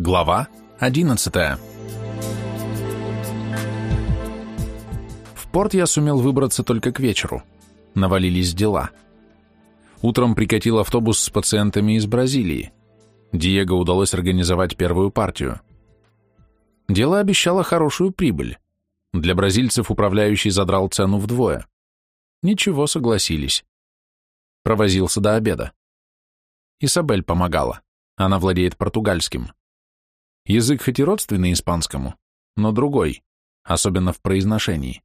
Глава 11 В порт я сумел выбраться только к вечеру. Навалились дела. Утром прикатил автобус с пациентами из Бразилии. Диего удалось организовать первую партию. Дело обещало хорошую прибыль. Для бразильцев управляющий задрал цену вдвое. Ничего, согласились. Провозился до обеда. Исабель помогала. Она владеет португальским. Язык хоть и родственный испанскому, но другой, особенно в произношении.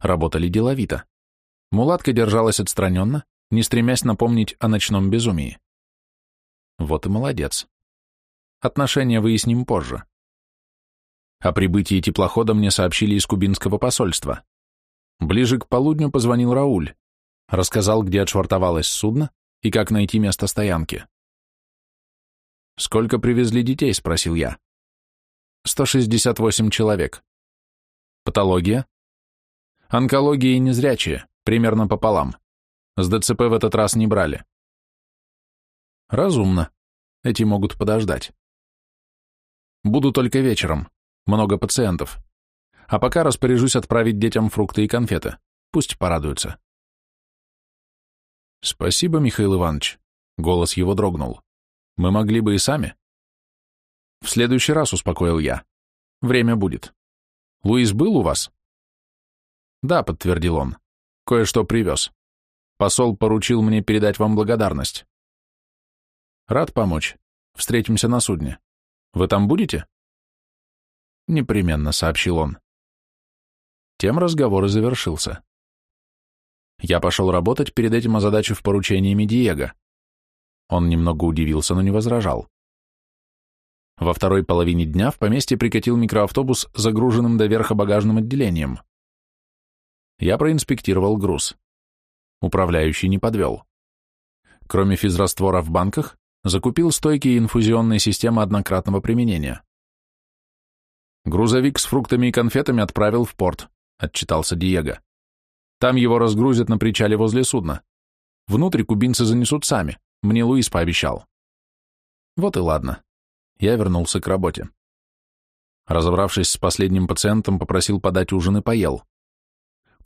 Работали деловито. Мулатка держалась отстраненно, не стремясь напомнить о ночном безумии. Вот и молодец. Отношения выясним позже. О прибытии теплохода мне сообщили из кубинского посольства. Ближе к полудню позвонил Рауль, рассказал, где отшвартовалось судно и как найти место стоянки. «Сколько привезли детей?» — спросил я. «168 человек». «Патология?» «Онкология и незрячие, примерно пополам. С ДЦП в этот раз не брали». «Разумно. Эти могут подождать». «Буду только вечером. Много пациентов. А пока распоряжусь отправить детям фрукты и конфеты. Пусть порадуются». «Спасибо, Михаил Иванович», — голос его дрогнул. «Мы могли бы и сами». «В следующий раз», — успокоил я. «Время будет. Луис был у вас?» «Да», — подтвердил он. «Кое-что привез. Посол поручил мне передать вам благодарность». «Рад помочь. Встретимся на судне. Вы там будете?» «Непременно», — сообщил он. Тем разговор и завершился. Я пошел работать, перед этим озадачив поручениями Диего. Он немного удивился, но не возражал. Во второй половине дня в поместье прикатил микроавтобус загруженным до верха багажным отделением. Я проинспектировал груз. Управляющий не подвел. Кроме физраствора в банках, закупил стойки и инфузионные системы однократного применения. Грузовик с фруктами и конфетами отправил в порт, отчитался Диего. Там его разгрузят на причале возле судна. Внутрь кубинцы занесут сами, мне Луис пообещал. Вот и ладно. Я вернулся к работе. Разобравшись с последним пациентом, попросил подать ужин и поел.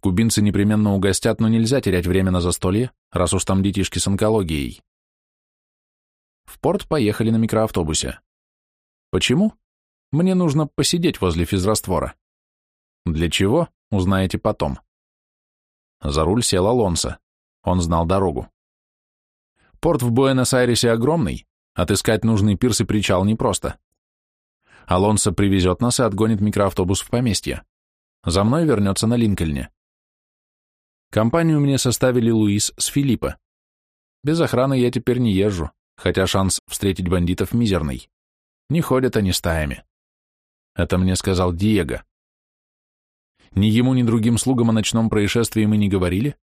Кубинцы непременно угостят, но нельзя терять время на застолье, раз уж там детишки с онкологией. В порт поехали на микроавтобусе. Почему? Мне нужно посидеть возле физраствора. Для чего, узнаете потом. За руль сел Алонсо. Он знал дорогу. Порт в Буэнос-Айресе огромный, отыскать нужный пирс и причал непросто. Алонсо привезет нас и отгонит микроавтобус в поместье. За мной вернется на Линкольне. Компанию мне составили Луис с Филиппа. Без охраны я теперь не езжу, хотя шанс встретить бандитов мизерный. Не ходят они стаями. Это мне сказал Диего. Ни ему, ни другим слугам о ночном происшествии мы не говорили,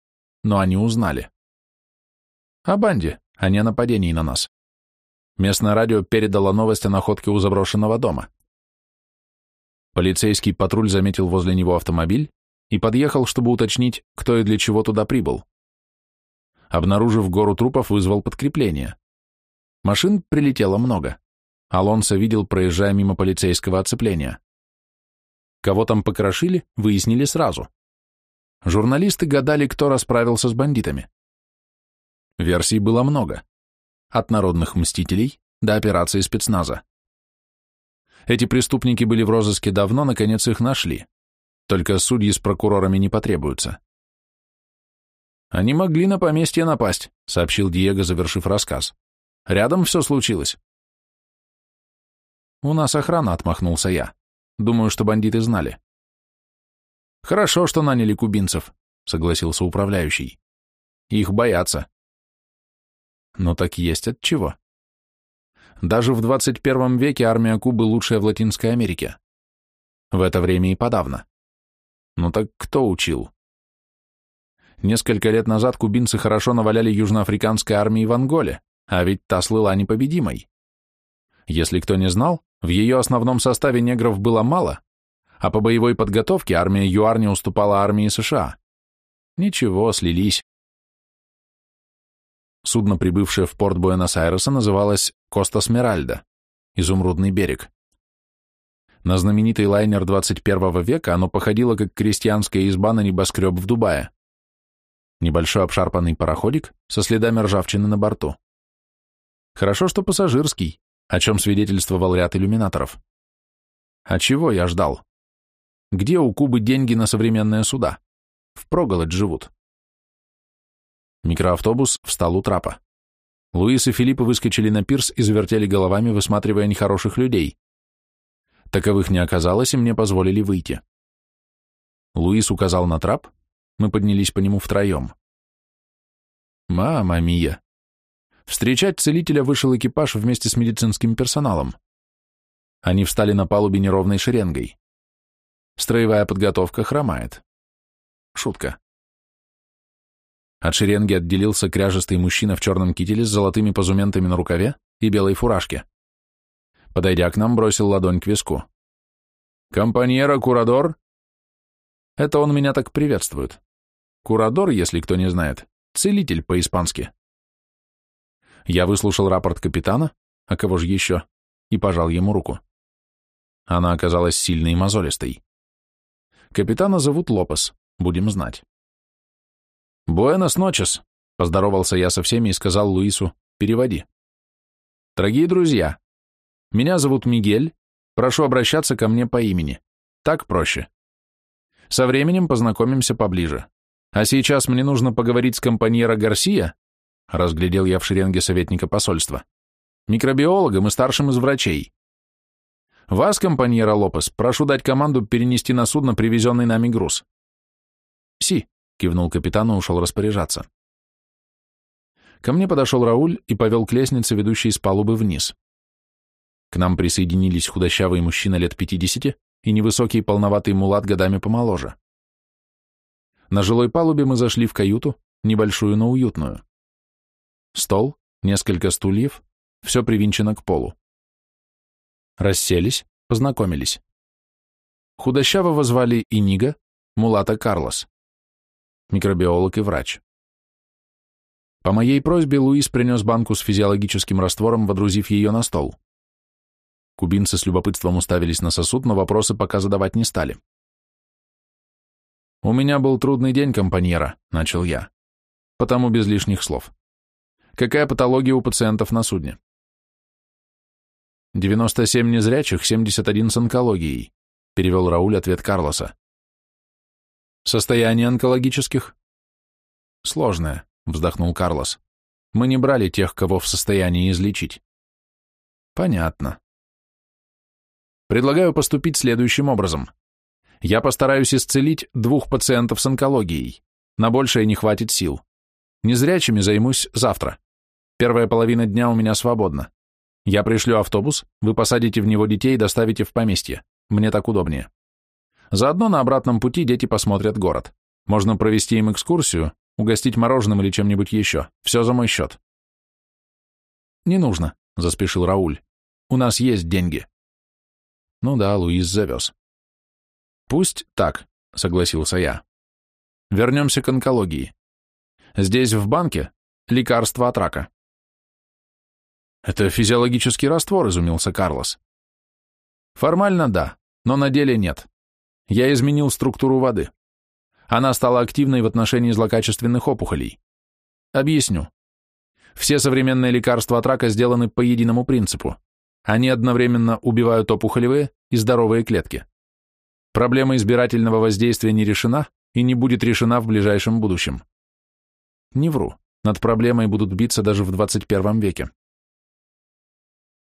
но они узнали. О банде, а не о нападении на нас. Местное радио передало новость о находке у заброшенного дома. Полицейский патруль заметил возле него автомобиль и подъехал, чтобы уточнить, кто и для чего туда прибыл. Обнаружив гору трупов, вызвал подкрепление. Машин прилетело много. Алонсо видел, проезжая мимо полицейского оцепления. Кого там покрошили, выяснили сразу. Журналисты гадали, кто расправился с бандитами. Версий было много. От народных мстителей до операции спецназа. Эти преступники были в розыске давно, наконец их нашли. Только судьи с прокурорами не потребуются. «Они могли на поместье напасть», — сообщил Диего, завершив рассказ. «Рядом все случилось». «У нас охрана», — отмахнулся я. Думаю, что бандиты знали. Хорошо, что наняли кубинцев, согласился управляющий. Их боятся. Но так есть от чего. Даже в 21 веке армия Кубы лучшая в Латинской Америке. В это время и подавно. Ну так кто учил? Несколько лет назад кубинцы хорошо наваляли южноафриканской армии в Анголе, а ведь та слыла непобедимой. Если кто не знал, в ее основном составе негров было мало, а по боевой подготовке армия ЮАР не уступала армии США. Ничего, слились. Судно, прибывшее в порт Буэнос-Айреса, называлось «Коста Смеральда», изумрудный берег. На знаменитый лайнер 21 века оно походило как крестьянская изба на небоскреб в Дубае. Небольшой обшарпанный пароходик со следами ржавчины на борту. Хорошо, что пассажирский, о чем свидетельствовал ряд иллюминаторов. А чего я ждал? Где у Кубы деньги на современные суда? В проголодь живут. Микроавтобус встал у трапа. Луис и Филипп выскочили на пирс и завертели головами, высматривая нехороших людей. Таковых не оказалось, и мне позволили выйти. Луис указал на трап, мы поднялись по нему втроем. Мама мия! Встречать целителя вышел экипаж вместе с медицинским персоналом. Они встали на палубе неровной шеренгой. Строевая подготовка хромает. Шутка. От шеренги отделился кряжестый мужчина в черном кителе с золотыми позументами на рукаве и белой фуражке. Подойдя к нам, бросил ладонь к виску. «Компаньера Курадор?» Это он меня так приветствует. Курадор, если кто не знает, целитель по-испански. Я выслушал рапорт капитана, а кого же еще, и пожал ему руку. Она оказалась сильной и мозолистой. Капитана зовут Лопес, будем знать. «Буэнос ночес», — поздоровался я со всеми и сказал Луису, «переводи». «Дорогие друзья, меня зовут Мигель, прошу обращаться ко мне по имени. Так проще. Со временем познакомимся поближе. А сейчас мне нужно поговорить с компаньера Гарсия, разглядел я в шеренге советника посольства, микробиологом и старшим из врачей. Вас, компаньера Лопес, прошу дать команду перенести на судно привезенный нами груз. Си, кивнул капитан и ушел распоряжаться. Ко мне подошел Рауль и повел к лестнице, ведущей с палубы вниз. К нам присоединились худощавый мужчина лет пятидесяти и невысокий полноватый мулат годами помоложе. На жилой палубе мы зашли в каюту, небольшую, но уютную. Стол, несколько стульев, все привинчено к полу. Расселись, познакомились. Худощавого звали Инига, мулата Карлос микробиолог и врач. По моей просьбе Луис принес банку с физиологическим раствором, водрузив ее на стол. Кубинцы с любопытством уставились на сосуд, но вопросы пока задавать не стали. «У меня был трудный день, компаньера», — начал я. «Потому без лишних слов. Какая патология у пациентов на судне?» 97 незрячих, 71 с онкологией, перевел Рауль ответ Карлоса. Состояние онкологических? Сложное, вздохнул Карлос. Мы не брали тех, кого в состоянии излечить. Понятно. Предлагаю поступить следующим образом. Я постараюсь исцелить двух пациентов с онкологией. На большее не хватит сил. Незрячими займусь завтра. Первая половина дня у меня свободна. Я пришлю автобус, вы посадите в него детей и доставите в поместье. Мне так удобнее. Заодно на обратном пути дети посмотрят город. Можно провести им экскурсию, угостить мороженым или чем-нибудь еще. Все за мой счет. Не нужно, заспешил Рауль. У нас есть деньги. Ну да, Луис завез. Пусть так, согласился я. Вернемся к онкологии. Здесь, в банке, лекарство от рака. Это физиологический раствор, изумился Карлос. Формально да, но на деле нет. Я изменил структуру воды. Она стала активной в отношении злокачественных опухолей. Объясню. Все современные лекарства от рака сделаны по единому принципу. Они одновременно убивают опухолевые и здоровые клетки. Проблема избирательного воздействия не решена и не будет решена в ближайшем будущем. Не вру, над проблемой будут биться даже в 21 веке.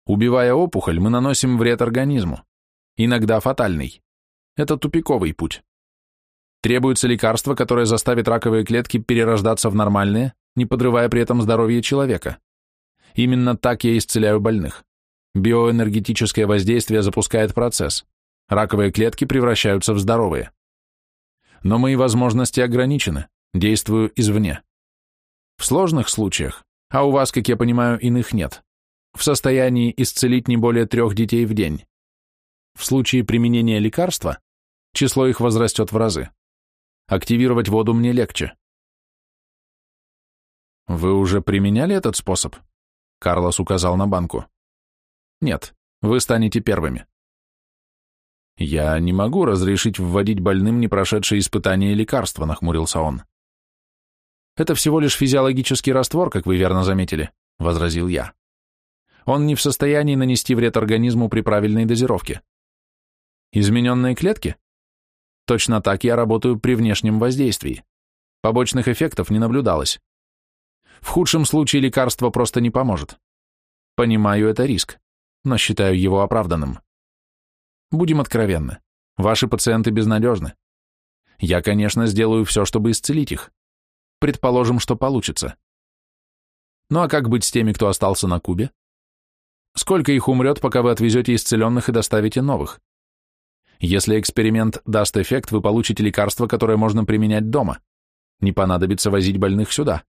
Убивая опухоль, мы наносим вред организму, иногда фатальный. Это тупиковый путь. Требуется лекарство, которое заставит раковые клетки перерождаться в нормальные, не подрывая при этом здоровье человека. Именно так я исцеляю больных. Биоэнергетическое воздействие запускает процесс. Раковые клетки превращаются в здоровые. Но мои возможности ограничены, действую извне. В сложных случаях, а у вас, как я понимаю, иных нет, в состоянии исцелить не более трех детей в день. В случае применения лекарства число их возрастет в разы. Активировать воду мне легче. Вы уже применяли этот способ? Карлос указал на банку. Нет, Вы станете первыми. Я не могу разрешить вводить больным не прошедшие испытания лекарства, нахмурился он. Это всего лишь физиологический раствор, как вы верно заметили, возразил я. Он не в состоянии нанести вред организму при правильной дозировке. Измененные клетки? Точно так я работаю при внешнем воздействии. Побочных эффектов не наблюдалось. В худшем случае лекарство просто не поможет. Понимаю, это риск, но считаю его оправданным. Будем откровенны. Ваши пациенты безнадежны. Я, конечно, сделаю все, чтобы исцелить их. Предположим, что получится. Ну а как быть с теми, кто остался на Кубе? Сколько их умрет, пока вы отвезете исцеленных и доставите новых? Если эксперимент даст эффект, вы получите лекарство, которое можно применять дома. Не понадобится возить больных сюда.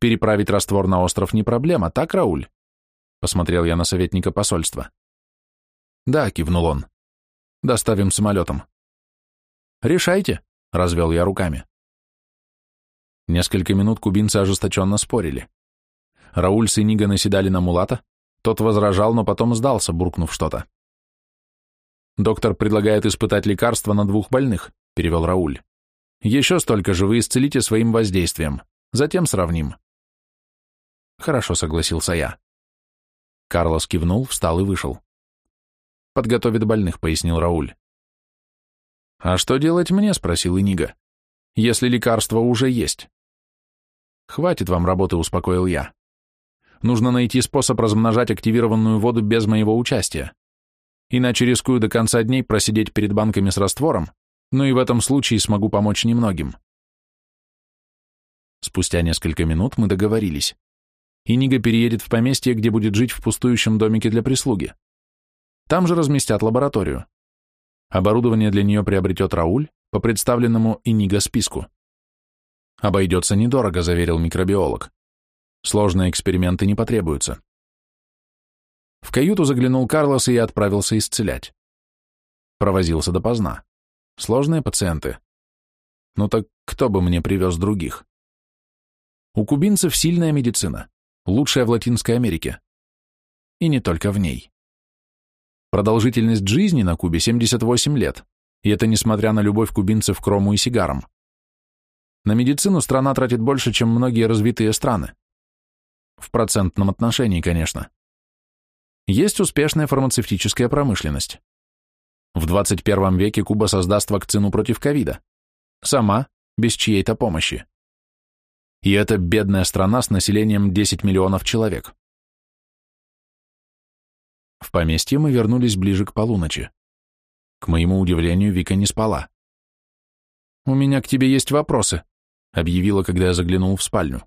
Переправить раствор на остров не проблема, так, Рауль? Посмотрел я на советника посольства. Да, кивнул он. Доставим самолетом. Решайте, развел я руками. Несколько минут кубинцы ожесточенно спорили. Рауль с Иниго наседали на Мулата, тот возражал, но потом сдался, буркнув что-то. «Доктор предлагает испытать лекарство на двух больных», — перевел Рауль. «Еще столько же вы исцелите своим воздействием. Затем сравним». «Хорошо», — согласился я. Карлос кивнул, встал и вышел. «Подготовит больных», — пояснил Рауль. «А что делать мне?» — спросил Инига. «Если лекарство уже есть». «Хватит вам работы», — успокоил я. «Нужно найти способ размножать активированную воду без моего участия. Иначе рискую до конца дней просидеть перед банками с раствором, но и в этом случае смогу помочь немногим». Спустя несколько минут мы договорились. Инига переедет в поместье, где будет жить в пустующем домике для прислуги. Там же разместят лабораторию. Оборудование для нее приобретет Рауль по представленному Инига списку. «Обойдется недорого», — заверил микробиолог. «Сложные эксперименты не потребуются». В каюту заглянул Карлос и отправился исцелять. Провозился допоздна. Сложные пациенты. Ну так кто бы мне привез других? У кубинцев сильная медицина, лучшая в Латинской Америке. И не только в ней. Продолжительность жизни на Кубе 78 лет, и это несмотря на любовь кубинцев к рому и сигарам. На медицину страна тратит больше, чем многие развитые страны. В процентном отношении, конечно. Есть успешная фармацевтическая промышленность. В 21 веке Куба создаст вакцину против ковида. Сама, без чьей-то помощи. И это бедная страна с населением 10 миллионов человек. В поместье мы вернулись ближе к полуночи. К моему удивлению, Вика не спала. «У меня к тебе есть вопросы», — объявила, когда я заглянул в спальню.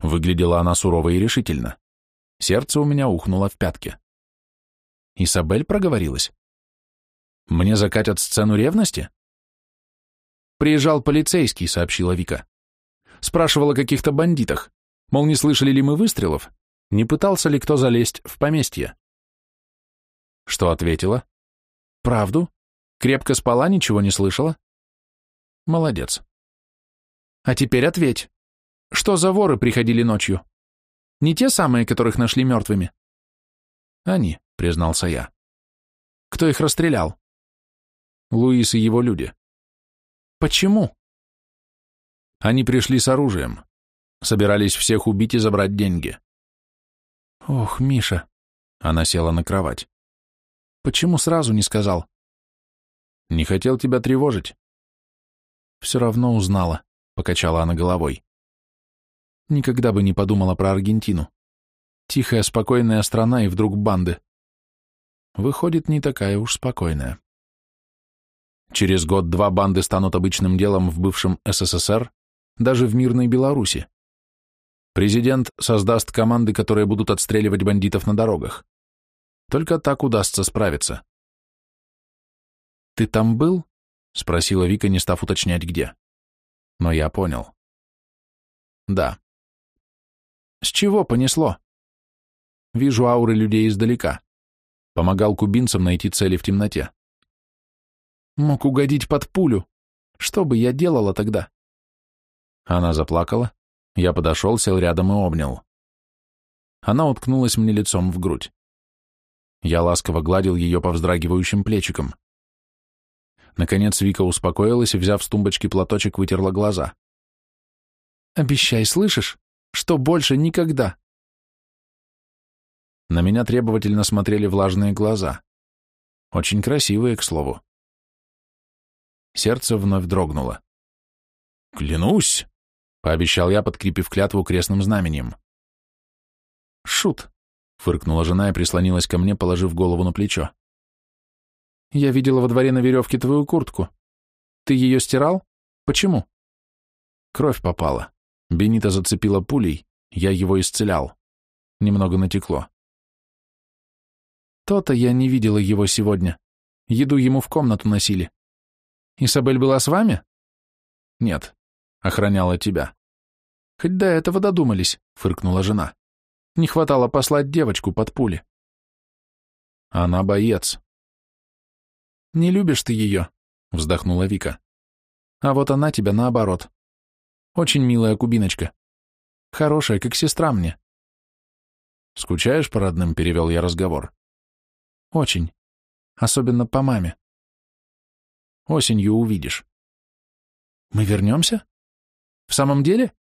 Выглядела она сурово и решительно. Сердце у меня ухнуло в пятки. Исабель проговорилась. «Мне закатят сцену ревности?» «Приезжал полицейский», — сообщила Вика. «Спрашивал о каких-то бандитах. Мол, не слышали ли мы выстрелов? Не пытался ли кто залезть в поместье?» Что ответила? «Правду? Крепко спала, ничего не слышала?» «Молодец. А теперь ответь. Что за воры приходили ночью? Не те самые, которых нашли мертвыми? Они, признался я. Кто их расстрелял? Луис и его люди. Почему? Они пришли с оружием. Собирались всех убить и забрать деньги. Ох, Миша. Она села на кровать. Почему сразу не сказал? Не хотел тебя тревожить. Все равно узнала. — покачала она головой. Никогда бы не подумала про Аргентину. Тихая, спокойная страна и вдруг банды. Выходит, не такая уж спокойная. Через год-два банды станут обычным делом в бывшем СССР, даже в мирной Беларуси. Президент создаст команды, которые будут отстреливать бандитов на дорогах. Только так удастся справиться. «Ты там был?» — спросила Вика, не став уточнять, где но я понял. Да. С чего понесло? Вижу ауры людей издалека. Помогал кубинцам найти цели в темноте. Мог угодить под пулю. Что бы я делала тогда? Она заплакала. Я подошел, сел рядом и обнял. Она уткнулась мне лицом в грудь. Я ласково гладил ее по вздрагивающим плечикам. Наконец Вика успокоилась и, взяв с тумбочки платочек, вытерла глаза. «Обещай, слышишь, что больше никогда!» На меня требовательно смотрели влажные глаза. Очень красивые, к слову. Сердце вновь дрогнуло. «Клянусь!» — пообещал я, подкрепив клятву крестным знамением. «Шут!» — фыркнула жена и прислонилась ко мне, положив голову на плечо. «Я видела во дворе на веревке твою куртку. Ты ее стирал? Почему?» Кровь попала. Бенита зацепила пулей, я его исцелял. Немного натекло. То-то я не видела его сегодня. Еду ему в комнату носили. Исабель была с вами? Нет, охраняла тебя. Хоть до этого додумались, фыркнула жена. Не хватало послать девочку под пули. Она боец. Не любишь ты ее, вздохнула Вика. А вот она тебя наоборот. Очень милая кубиночка. Хорошая, как сестра мне. Скучаешь по родным, перевел я разговор. Очень. Особенно по маме. Осенью увидишь. Мы вернемся? В самом деле?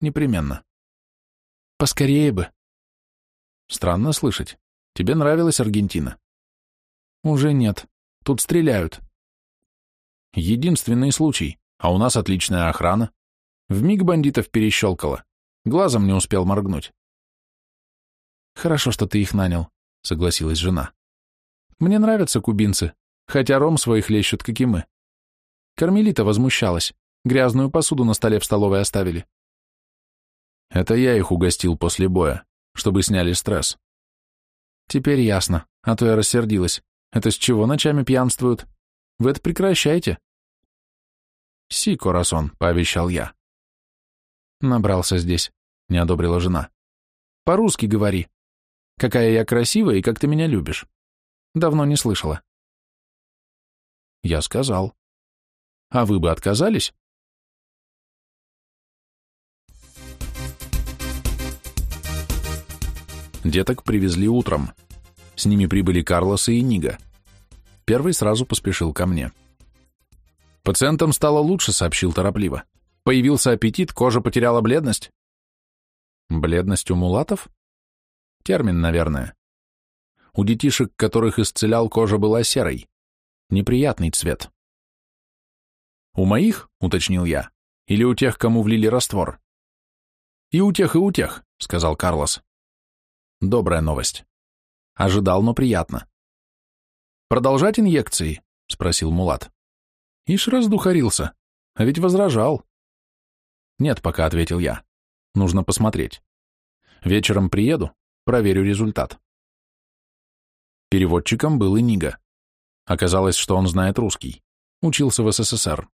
Непременно. Поскорее бы. Странно слышать. Тебе нравилась Аргентина? Уже нет. Тут стреляют. Единственный случай, а у нас отличная охрана. В миг бандитов перещелкало. Глазом не успел моргнуть. Хорошо, что ты их нанял. — согласилась жена. «Мне нравятся кубинцы, хотя ром своих лещут, как и мы. Кармелита возмущалась, грязную посуду на столе в столовой оставили». «Это я их угостил после боя, чтобы сняли стресс». «Теперь ясно, а то я рассердилась. Это с чего ночами пьянствуют? Вы это прекращайте». «Си, Корасон», — пообещал я. «Набрался здесь», — не одобрила жена. «По-русски говори, Какая я красивая и как ты меня любишь. Давно не слышала. Я сказал. А вы бы отказались? Деток привезли утром. С ними прибыли Карлос и Нига. Первый сразу поспешил ко мне. Пациентам стало лучше, сообщил торопливо. Появился аппетит, кожа потеряла бледность. Бледность у мулатов? Термин, наверное. У детишек, которых исцелял, кожа была серой. Неприятный цвет. У моих, уточнил я, или у тех, кому влили раствор? И у тех, и у тех, сказал Карлос. Добрая новость. Ожидал, но приятно. Продолжать инъекции? Спросил Мулат. Ишь раздухарился, а ведь возражал. Нет, пока, ответил я. Нужно посмотреть. Вечером приеду, Проверю результат. Переводчиком был и Нига. Оказалось, что он знает русский. Учился в СССР.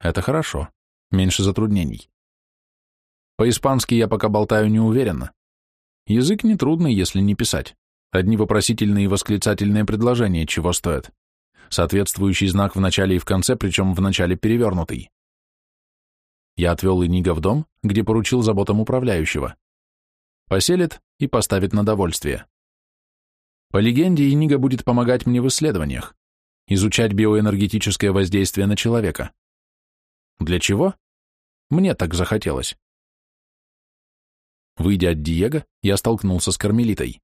Это хорошо. Меньше затруднений. По-испански я пока болтаю неуверенно. Язык нетрудный, если не писать. Одни вопросительные и восклицательные предложения чего стоят. Соответствующий знак в начале и в конце, причем в начале перевернутый. Я отвел Инига в дом, где поручил заботам управляющего. Поселит и поставит на довольствие. По легенде, Инига будет помогать мне в исследованиях, изучать биоэнергетическое воздействие на человека. Для чего? Мне так захотелось. Выйдя от Диего, я столкнулся с Кармелитой.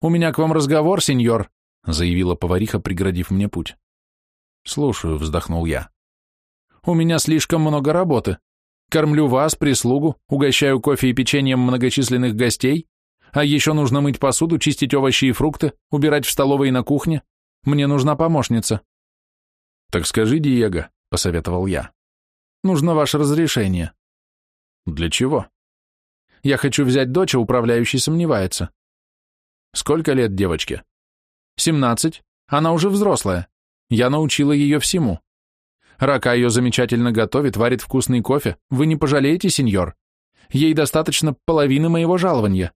«У меня к вам разговор, сеньор», — заявила повариха, преградив мне путь. «Слушаю», — вздохнул я. «У меня слишком много работы. Кормлю вас, прислугу, угощаю кофе и печеньем многочисленных гостей, а еще нужно мыть посуду, чистить овощи и фрукты, убирать в столовой и на кухне. Мне нужна помощница». «Так скажи, Диего», — посоветовал я. «Нужно ваше разрешение». «Для чего?» «Я хочу взять дочь, а управляющий сомневается». «Сколько лет девочке?» «Семнадцать. Она уже взрослая. Я научила ее всему. Рака ее замечательно готовит, варит вкусный кофе. Вы не пожалеете, сеньор? Ей достаточно половины моего жалования.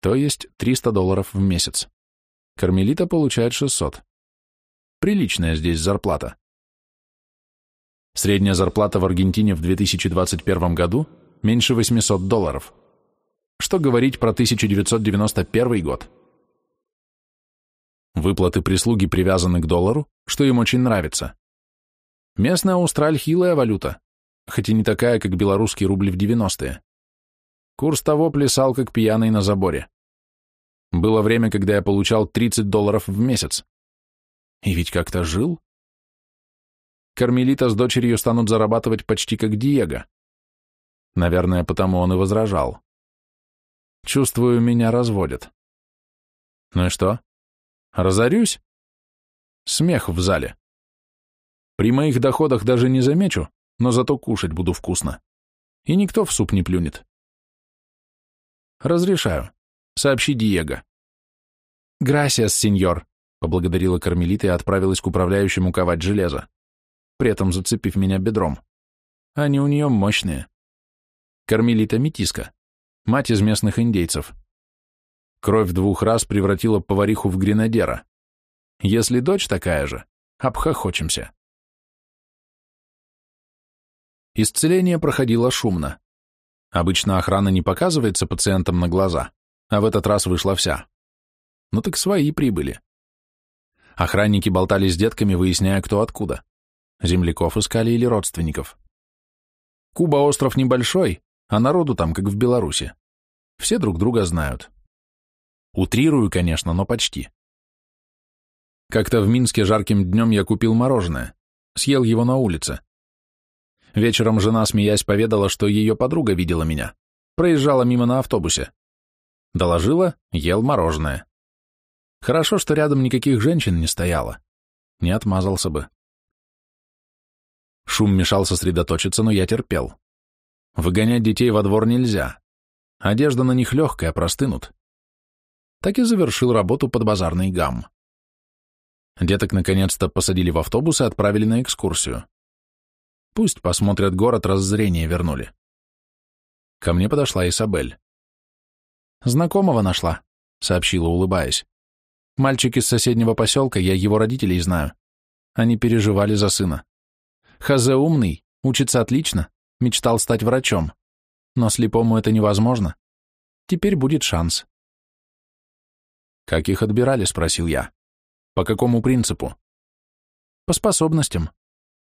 То есть 300 долларов в месяц. Кармелита получает 600. Приличная здесь зарплата. Средняя зарплата в Аргентине в 2021 году меньше 800 долларов. Что говорить про 1991 год? Выплаты прислуги привязаны к доллару, что им очень нравится. Местная Австраль хилая валюта, хоть и не такая, как белорусский рубль в 90-е. Курс того плясал, как пьяный на заборе. Было время, когда я получал 30 долларов в месяц. И ведь как-то жил. Кармелита с дочерью станут зарабатывать почти как Диего. Наверное, потому он и возражал. Чувствую, меня разводят. Ну и что? Разорюсь? Смех в зале. При моих доходах даже не замечу, но зато кушать буду вкусно. И никто в суп не плюнет. Разрешаю. Сообщи Диего. Грасиас, сеньор, поблагодарила Кармелита и отправилась к управляющему ковать железо, при этом зацепив меня бедром. Они у нее мощные. Кармелита Метиска, мать из местных индейцев. Кровь двух раз превратила повариху в гренадера. Если дочь такая же, обхохочемся. Исцеление проходило шумно. Обычно охрана не показывается пациентам на глаза, а в этот раз вышла вся. Ну так свои прибыли. Охранники болтали с детками, выясняя, кто откуда. Земляков искали или родственников. Куба остров небольшой, а народу там, как в Беларуси. Все друг друга знают. Утрирую, конечно, но почти. Как-то в Минске жарким днем я купил мороженое, съел его на улице. Вечером жена, смеясь, поведала, что ее подруга видела меня, проезжала мимо на автобусе. Доложила, ел мороженое. Хорошо, что рядом никаких женщин не стояло. Не отмазался бы. Шум мешал сосредоточиться, но я терпел. Выгонять детей во двор нельзя. Одежда на них легкая, простынут так и завершил работу под базарный гам. Деток наконец-то посадили в автобус и отправили на экскурсию. Пусть посмотрят город, раз зрение вернули. Ко мне подошла Isabel. «Знакомого нашла», — сообщила, улыбаясь. «Мальчик из соседнего поселка, я его родителей знаю. Они переживали за сына. Хазе умный, учится отлично, мечтал стать врачом. Но слепому это невозможно. Теперь будет шанс». «Как их отбирали?» — спросил я. «По какому принципу?» «По способностям.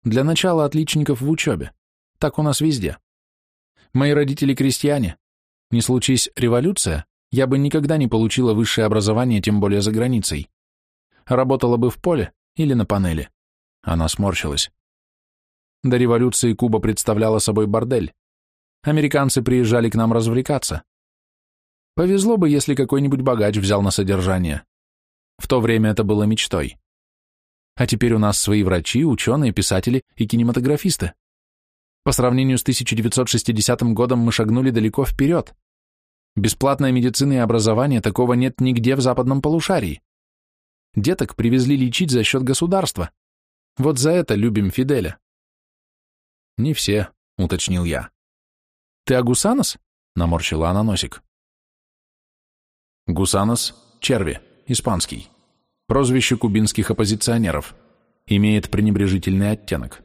Для начала отличников в учебе. Так у нас везде. Мои родители крестьяне. Не случись революция, я бы никогда не получила высшее образование, тем более за границей. Работала бы в поле или на панели». Она сморщилась. До революции Куба представляла собой бордель. Американцы приезжали к нам развлекаться. Повезло бы, если какой-нибудь богач взял на содержание. В то время это было мечтой. А теперь у нас свои врачи, ученые, писатели и кинематографисты. По сравнению с 1960 годом мы шагнули далеко вперед. Бесплатная медицина и образование такого нет нигде в западном полушарии. Деток привезли лечить за счет государства. Вот за это любим Фиделя. Не все, уточнил я. Ты Агусанос? Наморщила она носик. Гусанос – черви, испанский. Прозвище кубинских оппозиционеров. Имеет пренебрежительный оттенок.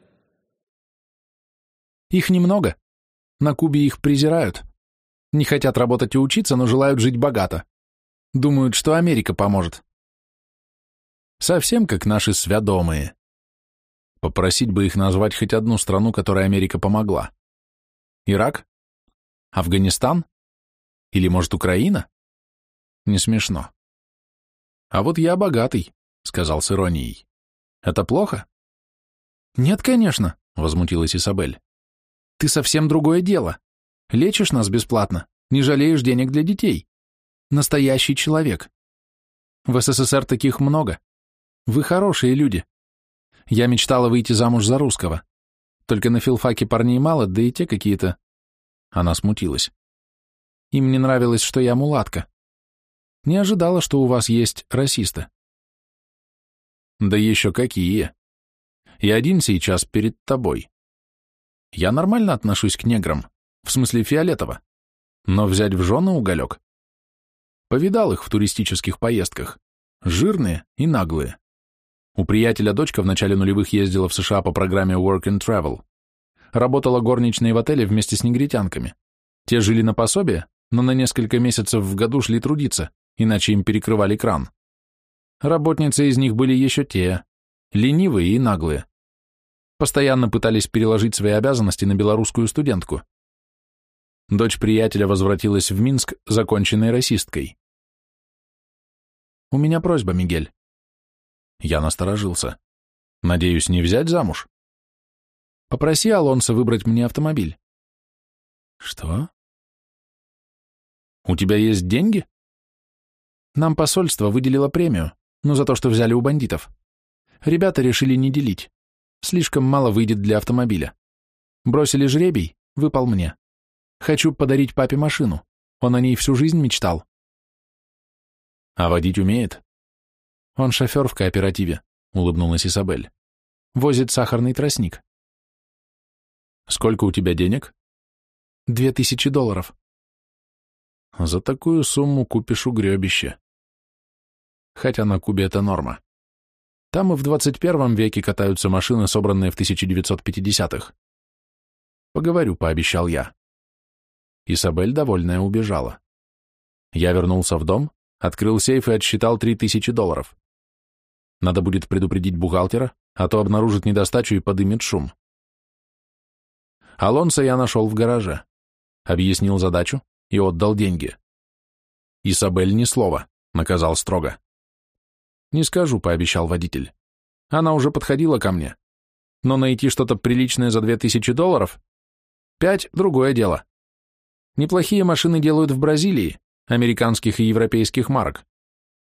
Их немного. На Кубе их презирают. Не хотят работать и учиться, но желают жить богато. Думают, что Америка поможет. Совсем как наши свядомые. Попросить бы их назвать хоть одну страну, которой Америка помогла. Ирак? Афганистан? Или, может, Украина? Не смешно. А вот я богатый, сказал с иронией. Это плохо? Нет, конечно, возмутилась Изабель. Ты совсем другое дело. Лечишь нас бесплатно, не жалеешь денег для детей. Настоящий человек. В СССР таких много. Вы хорошие люди. Я мечтала выйти замуж за русского. Только на филфаке парней мало, да и те какие-то... Она смутилась. Им не нравилось, что я мулатка. Не ожидала, что у вас есть расисты. Да еще какие. И один сейчас перед тобой. Я нормально отношусь к неграм, в смысле фиолетово, но взять в жены уголек. Повидал их в туристических поездках. Жирные и наглые. У приятеля дочка в начале нулевых ездила в США по программе Work and Travel. Работала горничной в отеле вместе с негритянками. Те жили на пособие, но на несколько месяцев в году шли трудиться, иначе им перекрывали кран. Работницы из них были еще те, ленивые и наглые. Постоянно пытались переложить свои обязанности на белорусскую студентку. Дочь приятеля возвратилась в Минск, законченной расисткой. «У меня просьба, Мигель». Я насторожился. «Надеюсь, не взять замуж?» «Попроси Алонса выбрать мне автомобиль». «Что?» «У тебя есть деньги?» «Нам посольство выделило премию, но за то, что взяли у бандитов. Ребята решили не делить. Слишком мало выйдет для автомобиля. Бросили жребий, выпал мне. Хочу подарить папе машину. Он о ней всю жизнь мечтал. А водить умеет? Он шофер в кооперативе, улыбнулась Изабель. Возит сахарный тростник. Сколько у тебя денег? Две тысячи долларов. За такую сумму купишь угребище. Хотя на Кубе это норма. Там и в 21 веке катаются машины, собранные в 1950-х. Поговорю, пообещал я. Исабель, довольная, убежала. Я вернулся в дом, открыл сейф и отсчитал 3000 долларов. Надо будет предупредить бухгалтера, а то обнаружит недостачу и подымет шум. Алонса я нашел в гараже. Объяснил задачу и отдал деньги. Исабель ни слова, наказал строго. «Не скажу», — пообещал водитель. «Она уже подходила ко мне. Но найти что-то приличное за две тысячи долларов? Пять — другое дело. Неплохие машины делают в Бразилии, американских и европейских марок.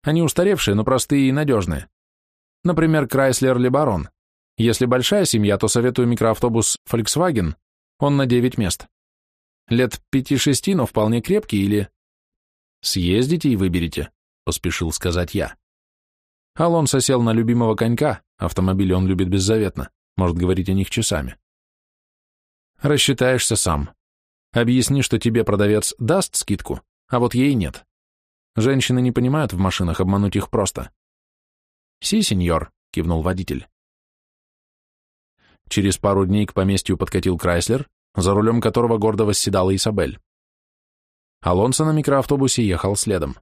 Они устаревшие, но простые и надежные. Например, Chrysler LeBaron. Если большая семья, то советую микроавтобус Volkswagen, он на 9 мест. Лет пяти-шести, но вполне крепкий или... Съездите и выберите, поспешил сказать я. Алонсо сел на любимого конька, автомобили он любит беззаветно, может говорить о них часами. Рассчитаешься сам. Объясни, что тебе продавец даст скидку, а вот ей нет. Женщины не понимают в машинах, обмануть их просто. «Си, сеньор», — кивнул водитель. Через пару дней к поместью подкатил Крайслер, за рулем которого гордо восседала Изабель. Алонсо на микроавтобусе ехал следом.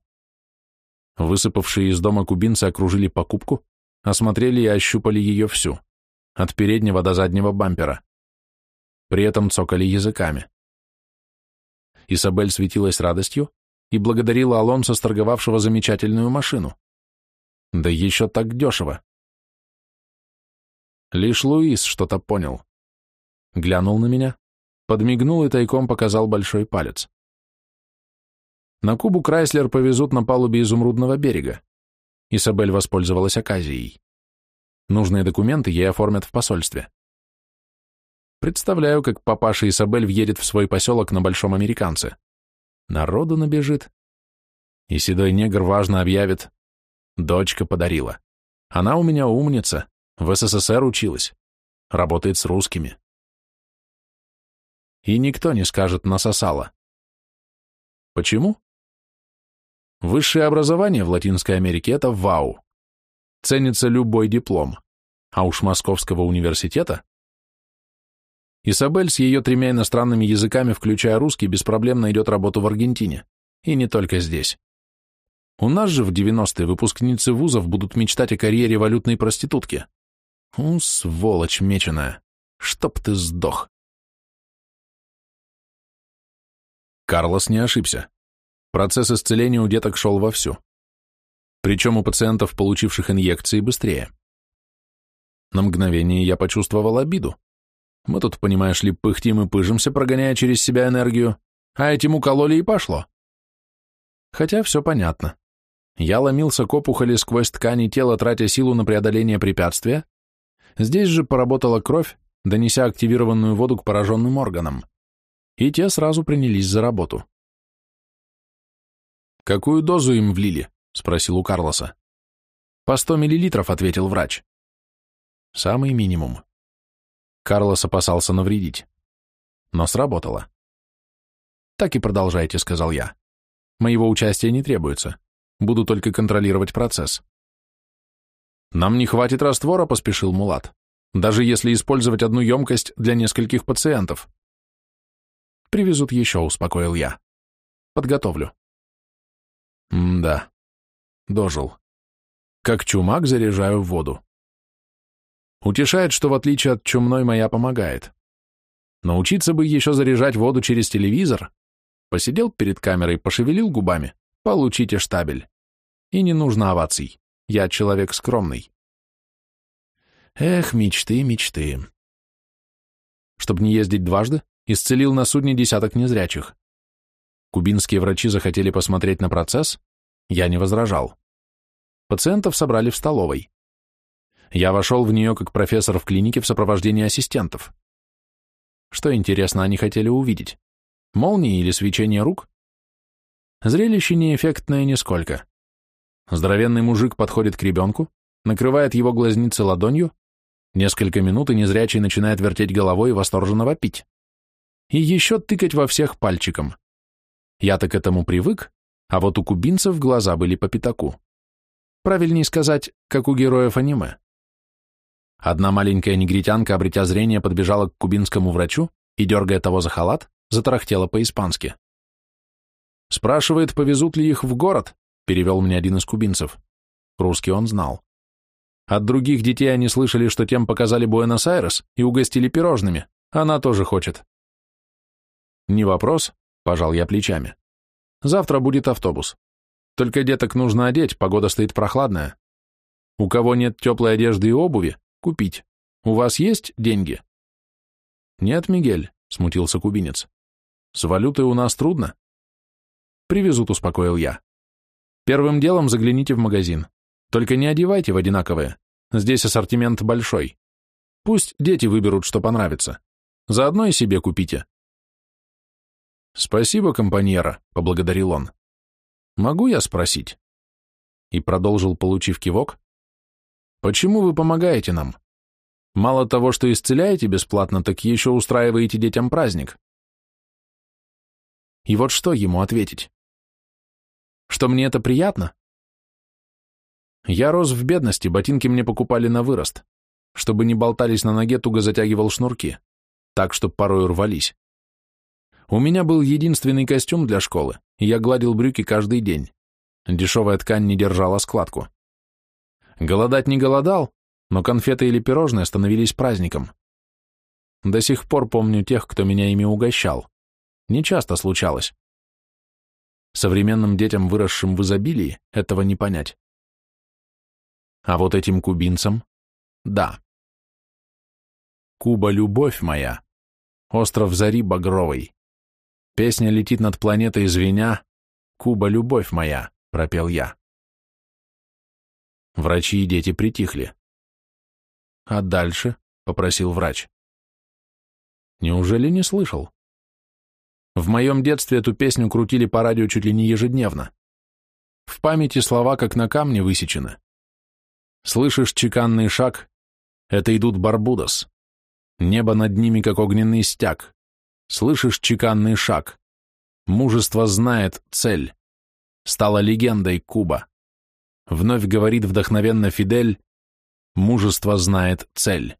Высыпавшие из дома кубинцы окружили покупку, осмотрели и ощупали ее всю, от переднего до заднего бампера. При этом цокали языками. Изабель светилась радостью и благодарила Алонсо, сторговавшего замечательную машину. Да еще так дешево. Лишь Луис что-то понял. Глянул на меня, подмигнул и тайком показал большой палец. На Кубу Крайслер повезут на палубе изумрудного берега. Исабель воспользовалась оказией. Нужные документы ей оформят в посольстве. Представляю, как папаша Исабель въедет в свой поселок на Большом Американце. Народу набежит. И седой негр важно объявит. Дочка подарила. Она у меня умница, в СССР училась. Работает с русскими. И никто не скажет насосала. Почему? Высшее образование в Латинской Америке – это вау. Ценится любой диплом. А уж Московского университета? Исабель с ее тремя иностранными языками, включая русский, без проблем найдет работу в Аргентине. И не только здесь. У нас же в 90-е выпускницы вузов будут мечтать о карьере валютной проститутки. У, сволочь меченая, чтоб ты сдох. Карлос не ошибся. Процесс исцеления у деток шел вовсю. Причем у пациентов, получивших инъекции, быстрее. На мгновение я почувствовал обиду. Мы тут, понимаешь ли, пыхтим и пыжимся, прогоняя через себя энергию, а этим укололи и пошло. Хотя все понятно. Я ломился к опухоли сквозь ткани тела, тратя силу на преодоление препятствия. Здесь же поработала кровь, донеся активированную воду к пораженным органам. И те сразу принялись за работу. «Какую дозу им влили?» — спросил у Карлоса. «По сто миллилитров», — ответил врач. «Самый минимум». Карлос опасался навредить. Но сработало. «Так и продолжайте», — сказал я. «Моего участия не требуется. Буду только контролировать процесс». «Нам не хватит раствора», — поспешил Мулат, «даже если использовать одну емкость для нескольких пациентов». «Привезут еще», — успокоил я. Подготовлю. М-да. Дожил. Как чумак заряжаю в воду. Утешает, что в отличие от чумной моя помогает. Научиться бы еще заряжать воду через телевизор. Посидел перед камерой, пошевелил губами. Получите штабель. И не нужно оваций. Я человек скромный. Эх, мечты, мечты. Чтобы не ездить дважды, исцелил на судне десяток незрячих. Кубинские врачи захотели посмотреть на процесс, я не возражал. Пациентов собрали в столовой. Я вошел в нее как профессор в клинике в сопровождении ассистентов. Что интересно они хотели увидеть? Молнии или свечение рук? Зрелище неэффектное нисколько. Здоровенный мужик подходит к ребенку, накрывает его глазницы ладонью, несколько минут и незрячий начинает вертеть головой и восторженно вопить. И еще тыкать во всех пальчиком. Я-то к этому привык, а вот у кубинцев глаза были по пятаку. Правильнее сказать, как у героев аниме. Одна маленькая негритянка, обретя зрение, подбежала к кубинскому врачу и, дергая того за халат, затарахтела по-испански. «Спрашивает, повезут ли их в город?» — перевел мне один из кубинцев. Русский он знал. От других детей они слышали, что тем показали Буэнос-Айрес и угостили пирожными. Она тоже хочет. «Не вопрос», — пожал я плечами. «Завтра будет автобус. Только деток нужно одеть, погода стоит прохладная. У кого нет теплой одежды и обуви, купить. У вас есть деньги?» «Нет, Мигель», — смутился кубинец. «С валютой у нас трудно». «Привезут», — успокоил я. «Первым делом загляните в магазин. Только не одевайте в одинаковые. Здесь ассортимент большой. Пусть дети выберут, что понравится. Заодно и себе купите». «Спасибо, компаньера», — поблагодарил он. «Могу я спросить?» И продолжил, получив кивок. «Почему вы помогаете нам? Мало того, что исцеляете бесплатно, так еще устраиваете детям праздник». И вот что ему ответить? Что мне это приятно? Я рос в бедности, ботинки мне покупали на вырост. Чтобы не болтались на ноге, туго затягивал шнурки, так, чтоб порой рвались. У меня был единственный костюм для школы, и я гладил брюки каждый день. Дешевая ткань не держала складку. Голодать не голодал, но конфеты или пирожные становились праздником. До сих пор помню тех, кто меня ими угощал. Не часто случалось. Современным детям, выросшим в изобилии, этого не понять. А вот этим кубинцам — да. Куба — любовь моя, остров зари багровой. Песня летит над планетой звеня, Куба — любовь моя, пропел я. Врачи и дети притихли. А дальше? — попросил врач. Неужели не слышал? В моем детстве эту песню крутили по радио чуть ли не ежедневно. В памяти слова как на камне высечены. Слышишь чеканный шаг? Это идут Барбудос. Небо над ними, как огненный стяг. Слышишь чеканный шаг? Мужество знает цель. Стала легендой Куба. Вновь говорит вдохновенно Фидель, мужество знает цель.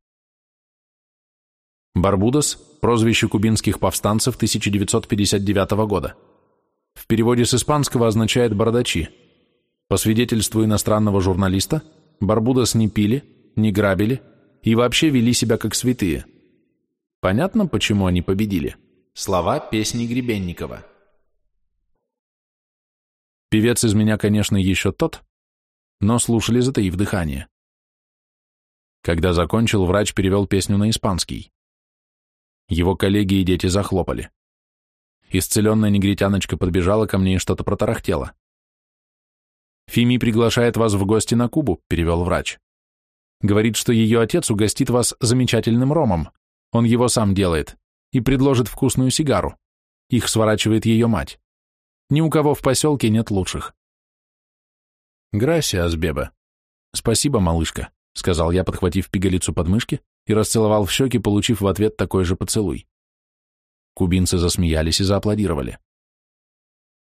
Барбудос – прозвище кубинских повстанцев 1959 года. В переводе с испанского означает «бородачи». По свидетельству иностранного журналиста – Барбудос не пили, не грабили и вообще вели себя как святые. Понятно, почему они победили? Слова песни Гребенникова. Певец из меня, конечно, еще тот, но слушали, затаив дыхание. Когда закончил, врач перевел песню на испанский. Его коллеги и дети захлопали. Исцеленная негритяночка подбежала ко мне и что-то протарахтела. «Фими приглашает вас в гости на Кубу», — перевел врач. «Говорит, что ее отец угостит вас замечательным ромом. Он его сам делает. И предложит вкусную сигару. Их сворачивает ее мать. Ни у кого в поселке нет лучших». «Грасиас, Беба». «Спасибо, малышка», — сказал я, подхватив пигалицу под мышки и расцеловал в щеки, получив в ответ такой же поцелуй. Кубинцы засмеялись и зааплодировали.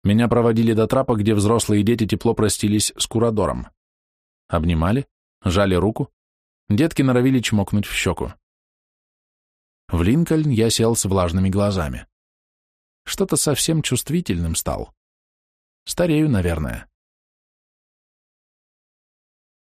Меня проводили до трапа, где взрослые дети тепло простились с курадором. Обнимали, жали руку, детки норовили чмокнуть в щеку. В Линкольн я сел с влажными глазами. Что-то совсем чувствительным стал. Старею, наверное.